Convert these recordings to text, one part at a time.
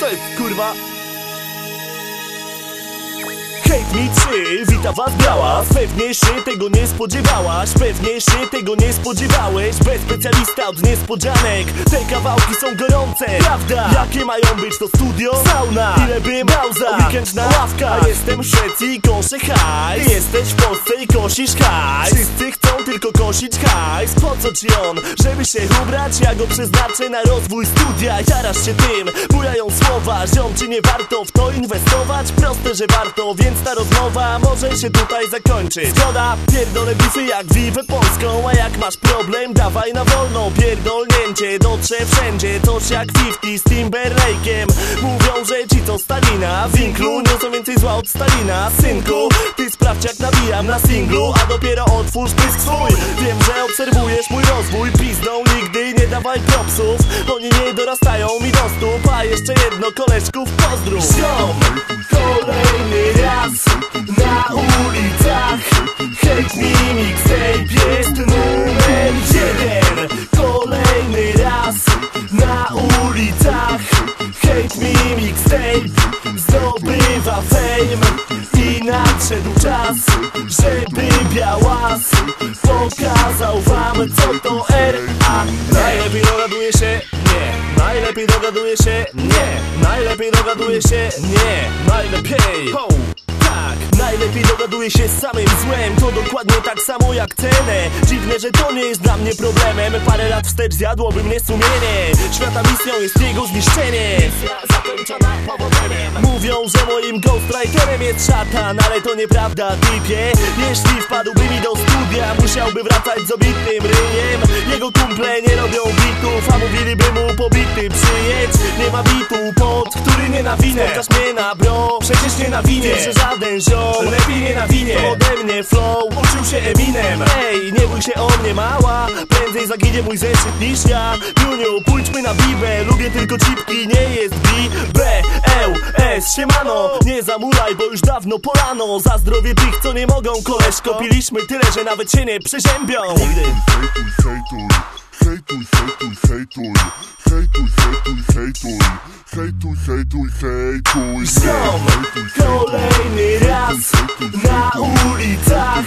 To jest kurwa 3, wita was biała. Pewnie się tego nie spodziewałaś. Pewnie się tego nie spodziewałeś. Bez specjalista od niespodzianek. Te kawałki są gorące. Prawda? Jakie mają być to studio? Sauna. Ile bym dał za weekend na ławka Jestem w Szwecji i koszę hajs. Jesteś w Polsce i kosisz hajs. Wszyscy chcą tylko kosić hajs. Po co ci on? Żeby się ubrać? Ja go przeznaczę na rozwój studia. Jarasz się tym, bujają słowa. Ziom, czy nie warto w to inwestować? Proste, że warto, więc ta rozmowa może się tutaj zakończyć Zgoda, pierdolę bify jak wiwę polską A jak masz problem, dawaj na wolną Pierdolnięcie dotrze wszędzie Toż jak 50 z Timberlake'em. Mówią, że ci to Stalina W winklu niosą więcej zła od Stalina. Synku, ty sprawdź jak nabijam na singlu A dopiero otwórz pysk swój. Wiem, że obserwujesz mój rozwój Pizdą nigdy nie dawaj propsów Oni nie dorastają mi do stóp A jeszcze jedno koleżków pozdrów. Ziom, raz na ulicach. Hate me mixtape jest numer jeden. Kolejny raz na ulicach. Hate me mixtape zdobywa fame. I nadszedł czas, żeby Białas Pokazał wam co to R.A. Najlepiej dogaduje się, nie. Najlepiej dogaduje się, nie. Najlepiej dogaduje się, nie. Najlepiej, tak. Najlepiej dogaduje się z samym złem. To dokładnie tak samo jak cenę Dziwne, że to nie jest dla mnie problemem. Parę lat wstecz zjadłoby mnie sumienie Świata misją jest jego zniszczenie. Zakończona Mówią, że moim ghostwriterem jest szatan Ale to nieprawda, typie. Jeśli wpadłby mi do studia Musiałby wracać z obitym ryjem. Jego kumple nie robią bitów A mówiliby mu pobity przyjedź. Nie ma bitu, pod który nie nawinę. Spotkasz mnie na bro, przecież nie nawinie. Że żaden ziom, lepiej nie nawinie Ode mnie flow, uczył się Eminem. Ej, nie bój się o mnie mała. Prędzej zaginie mój zeszyt niż ja. Juniu, pójdźmy na bibę. Lubię tylko cipki, nie jest B, B, L, S. Siemano, nie zamulaj, bo już dawno polano Za zdrowie tych, co nie mogą, koleżko Piliśmy tyle, że nawet się nie przeziębią. Nigdy Hejtuj, hejtuj, hejtuj, hejtuj, hejtuj, hejtuj, hejtuj, hejtuj, hejtuj, Ziom, kolejny raz na ulicach.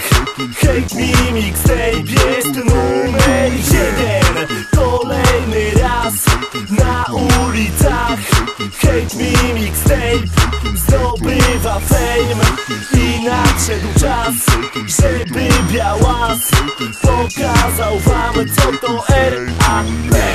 Hate me mixtape jest numer jeden. Kolejny raz na ulicach. Hate me mixtape zdobywa fame. I nadszedł czas, żeby Białas Pokazał wam co to R.A.P